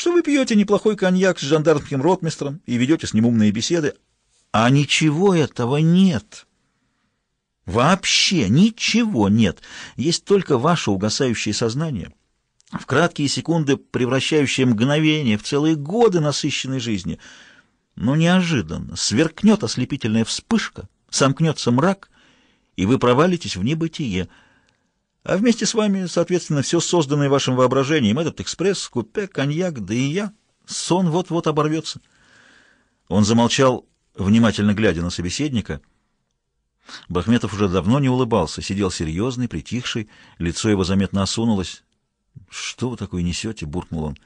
что вы пьете неплохой коньяк с жандармским ротмистром и ведете с ним умные беседы. А ничего этого нет. Вообще ничего нет. Есть только ваше угасающее сознание, в краткие секунды превращающее мгновение в целые годы насыщенной жизни. Но неожиданно сверкнет ослепительная вспышка, сомкнется мрак, и вы провалитесь в небытие — а вместе с вами, соответственно, все созданное вашим воображением, этот экспресс, купе, коньяк, да и я. Сон вот-вот оборвется. Он замолчал, внимательно глядя на собеседника. Бахметов уже давно не улыбался, сидел серьезный, притихший, лицо его заметно осунулось. «Что вы такое несете?» — буркнул он.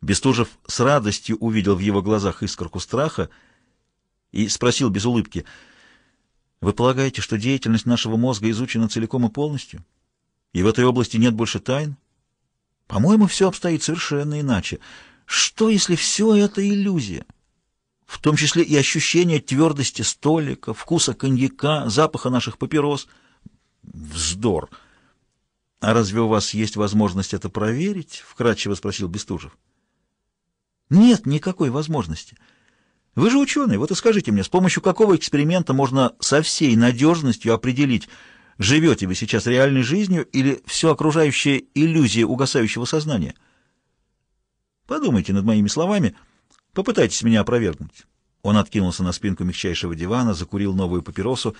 Бестужев с радостью увидел в его глазах искорку страха и спросил без улыбки, «Вы полагаете, что деятельность нашего мозга изучена целиком и полностью?» И в этой области нет больше тайн? По-моему, все обстоит совершенно иначе. Что, если все это иллюзия? В том числе и ощущение твердости столика, вкуса коньяка, запаха наших папирос. Вздор! А разве у вас есть возможность это проверить? Вкратчиво спросил Бестужев. Нет никакой возможности. Вы же ученый, вот и скажите мне, с помощью какого эксперимента можно со всей надежностью определить, Живете вы сейчас реальной жизнью или все окружающее иллюзия угасающего сознания? Подумайте над моими словами, попытайтесь меня опровергнуть. Он откинулся на спинку мягчайшего дивана, закурил новую папиросу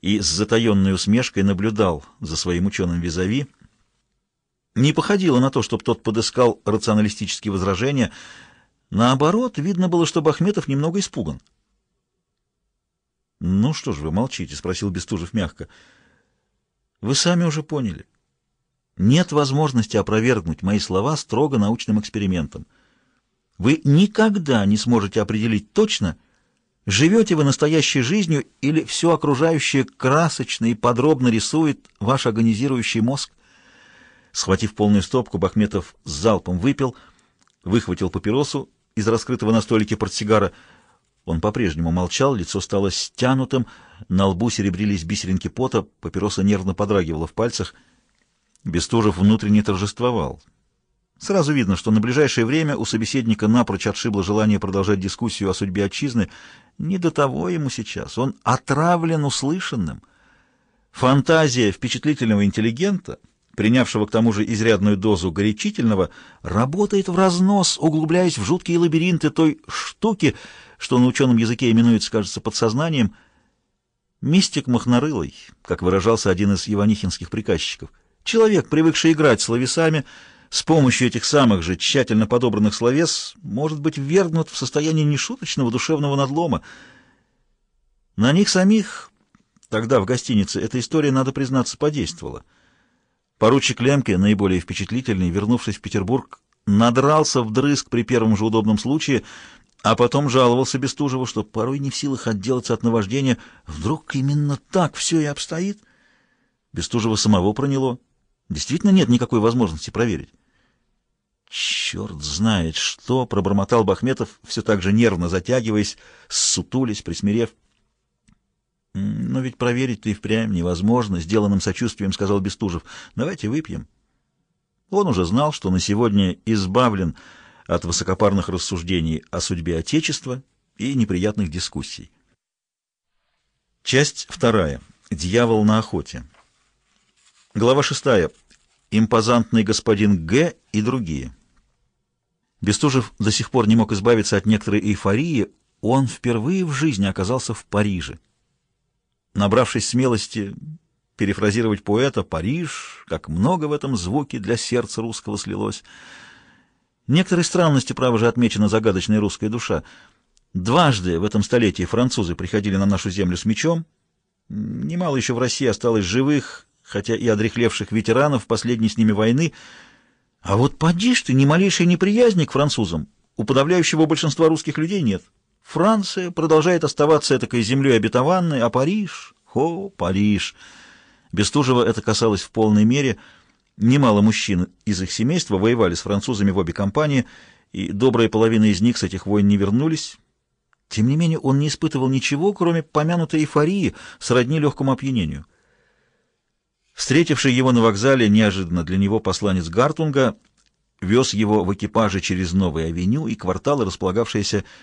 и с затаенной усмешкой наблюдал за своим ученым визави. Не походило на то, чтобы тот подыскал рационалистические возражения. Наоборот, видно было, что Бахметов немного испуган. «Ну что ж вы молчите?» — спросил Бестужев мягко. Вы сами уже поняли. Нет возможности опровергнуть мои слова строго научным экспериментом. Вы никогда не сможете определить точно, живете вы настоящей жизнью или все окружающее красочно и подробно рисует ваш агонизирующий мозг. Схватив полную стопку, Бахметов с залпом выпил, выхватил папиросу из раскрытого на столике портсигара, он по-прежнему молчал, лицо стало стянутым, на лбу серебрились бисеринки пота, папироса нервно подрагивала в пальцах. Бестужев внутренне торжествовал. Сразу видно, что на ближайшее время у собеседника напрочь отшибло желание продолжать дискуссию о судьбе отчизны. Не до того ему сейчас. Он отравлен услышанным. Фантазия впечатлительного интеллигента, принявшего к тому же изрядную дозу горячительного, работает в разнос, углубляясь в жуткие лабиринты той штуки, что на ученом языке именуется, кажется, подсознанием, мистик махнорылый, как выражался один из иванихинских приказчиков, человек, привыкший играть словесами, с помощью этих самых же тщательно подобранных словес может быть ввергнут в состояние нешуточного душевного надлома. На них самих тогда в гостинице эта история, надо признаться, подействовала. Поручик Лемке, наиболее впечатлительный, вернувшись в Петербург, надрался вдрызг при первом же удобном случае, а потом жаловался Бестужеву, что порой не в силах отделаться от наваждения. Вдруг именно так все и обстоит? Бестужева самого проняло. Действительно нет никакой возможности проверить. «Черт знает что!» — пробормотал Бахметов, все так же нервно затягиваясь, ссутулись, присмирев. «Но ведь проверить-то и впрямь невозможно», — сделанным сочувствием сказал Бестужев. «Давайте выпьем». Он уже знал, что на сегодня избавлен от высокопарных рассуждений о судьбе Отечества и неприятных дискуссий. Часть вторая. Дьявол на охоте. Глава шестая. Импозантный господин Г. и другие. Бестужев до сих пор не мог избавиться от некоторой эйфории. Он впервые в жизни оказался в Париже. Набравшись смелости перефразировать поэта «Париж», как много в этом звуке для сердца русского слилось — Некоторые странности, право же, отмечена загадочная русская душа. Дважды в этом столетии французы приходили на нашу землю с мечом. Немало еще в России осталось живых, хотя и одрехлевших ветеранов последней с ними войны. А вот поди ты, ни малейшей неприязни к французам у подавляющего большинства русских людей нет. Франция продолжает оставаться этакой землей обетованной, а Париж... Хо, Париж! Бестужева это касалось в полной мере — Немало мужчин из их семейства воевали с французами в обе компании, и добрая половина из них с этих войн не вернулись. Тем не менее, он не испытывал ничего, кроме помянутой эйфории, сродни легкому опьянению. Встретивший его на вокзале неожиданно для него посланец Гартунга вез его в экипаже через Новую авеню и кварталы, располагавшиеся